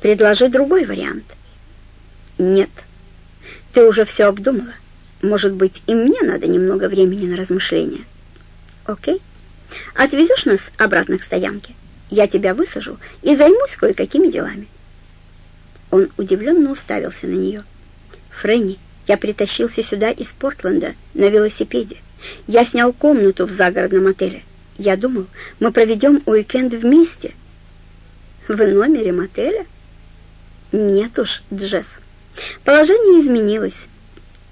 Предложи другой вариант. Нет. Ты уже все обдумала. Может быть, и мне надо немного времени на размышления. Окей? Отвезешь нас обратно к стоянке? Я тебя высажу и займусь кое-какими делами. Он удивленно уставился на нее. Фрэнни, я притащился сюда из Портленда на велосипеде. Я снял комнату в загородном отеле. Я думал, мы проведем уикенд вместе. В номере мотеля? Нет уж, Джесс. Положение изменилось.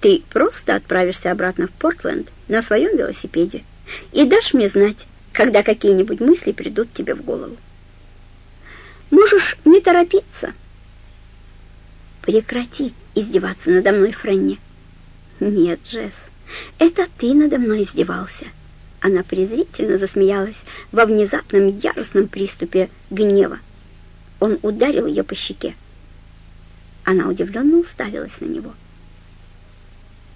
Ты просто отправишься обратно в Портленд на своем велосипеде и дашь мне знать, когда какие-нибудь мысли придут тебе в голову. Можешь не торопиться. Прекрати издеваться надо мной, Фрэнни. Нет, Джесс, это ты надо мной издевался. Она презрительно засмеялась во внезапном яростном приступе гнева. Он ударил ее по щеке. Она удивленно уставилась на него.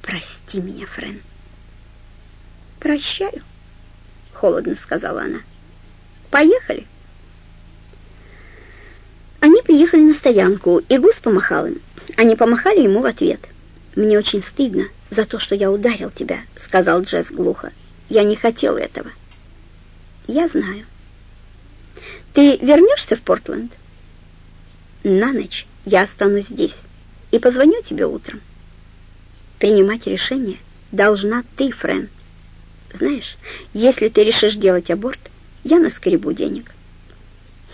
«Прости меня, Френ». «Прощаю», — холодно сказала она. «Поехали». Они приехали на стоянку, и Гус помахал им. Они помахали ему в ответ. «Мне очень стыдно за то, что я ударил тебя», — сказал Джесс глухо. «Я не хотел этого». «Я знаю». «Ты вернешься в Портленд?» «На ночь я останусь здесь и позвоню тебе утром. Принимать решение должна ты, Френ. Знаешь, если ты решишь делать аборт, я наскребу денег.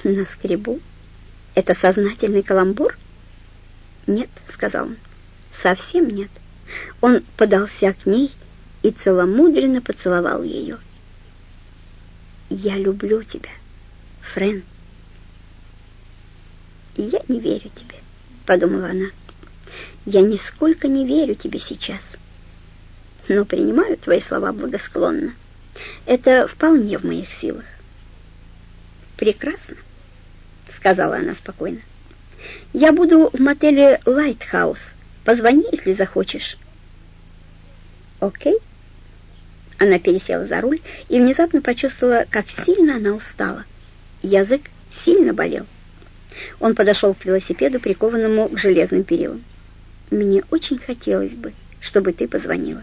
Наскребу? Это сознательный каламбур? Нет, сказал он, совсем нет. Он подался к ней и целомудренно поцеловал ее. Я люблю тебя, Френ. «Я не верю тебе», — подумала она. «Я нисколько не верю тебе сейчас, но принимаю твои слова благосклонно. Это вполне в моих силах». «Прекрасно», — сказала она спокойно. «Я буду в мотеле «Лайтхаус». Позвони, если захочешь». «Окей?» Она пересела за руль и внезапно почувствовала, как сильно она устала. Язык сильно болел. Он подошел к велосипеду, прикованному к железным перилам. «Мне очень хотелось бы, чтобы ты позвонила».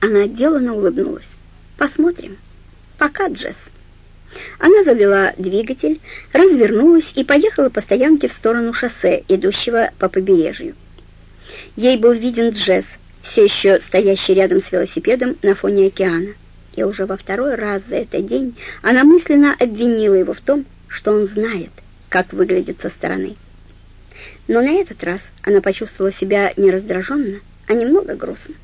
Она отделанно улыбнулась. «Посмотрим. Пока, Джесс». Она завела двигатель, развернулась и поехала по стоянке в сторону шоссе, идущего по побережью. Ей был виден Джесс, все еще стоящий рядом с велосипедом на фоне океана. И уже во второй раз за этот день она мысленно обвинила его в том, что он знает – как выглядит со стороны. Но на этот раз она почувствовала себя не раздраженно, а немного грустно.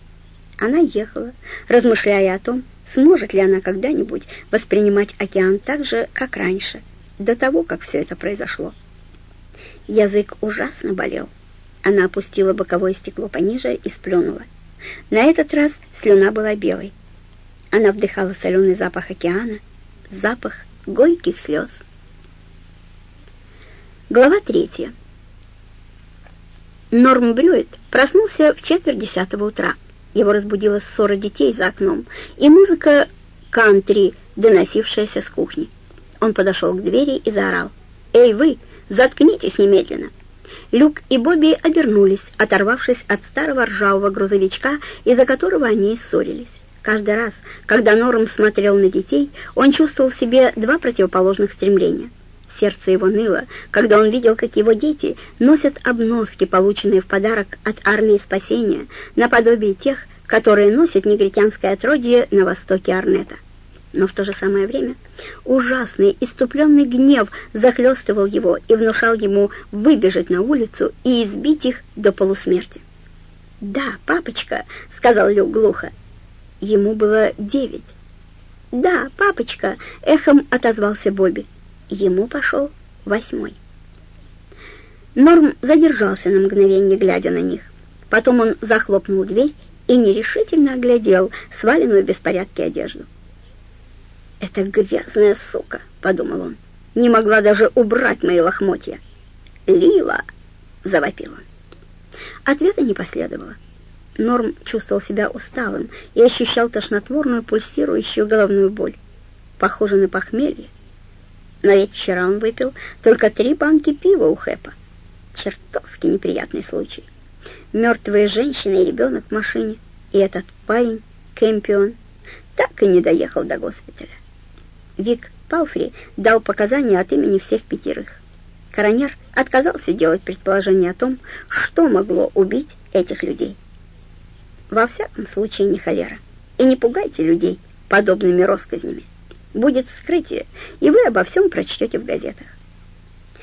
Она ехала, размышляя о том, сможет ли она когда-нибудь воспринимать океан так же, как раньше, до того, как все это произошло. Язык ужасно болел. Она опустила боковое стекло пониже и сплюнула. На этот раз слюна была белой. Она вдыхала соленый запах океана, запах горьких слез. Глава третья. Норм Брюет проснулся в четверть десятого утра. Его разбудила ссора детей за окном и музыка кантри, доносившаяся с кухни. Он подошел к двери и заорал. «Эй, вы, заткнитесь немедленно!» Люк и Бобби обернулись, оторвавшись от старого ржавого грузовичка, из-за которого они и ссорились. Каждый раз, когда Норм смотрел на детей, он чувствовал себе два противоположных стремления — Сердце его ныло, когда он видел, как его дети носят обноски, полученные в подарок от армии спасения, наподобие тех, которые носят негритянское отродье на востоке Арнета. Но в то же самое время ужасный, иступленный гнев захлестывал его и внушал ему выбежать на улицу и избить их до полусмерти. «Да, папочка», — сказал Люк глухо. Ему было девять. «Да, папочка», — эхом отозвался Бобби. Ему пошел восьмой. Норм задержался на мгновение, глядя на них. Потом он захлопнул дверь и нерешительно оглядел сваленную в беспорядке одежду. «Это грязная сука», — подумал он. «Не могла даже убрать мои лохмотья». «Лила!» — завопил он. Ответа не последовало. Норм чувствовал себя усталым и ощущал тошнотворную пульсирующую головную боль. Похоже на похмелье, Но ведь вчера он выпил только три банки пива у Хэпа. Чертовски неприятный случай. Мертвые женщины и ребенок в машине. И этот парень, Кэмпион, так и не доехал до госпиталя. Вик Палфри дал показания от имени всех пятерых. Коронер отказался делать предположение о том, что могло убить этих людей. Во всяком случае не холера. И не пугайте людей подобными россказнями. Будет вскрытие, и вы обо всем прочтете в газетах.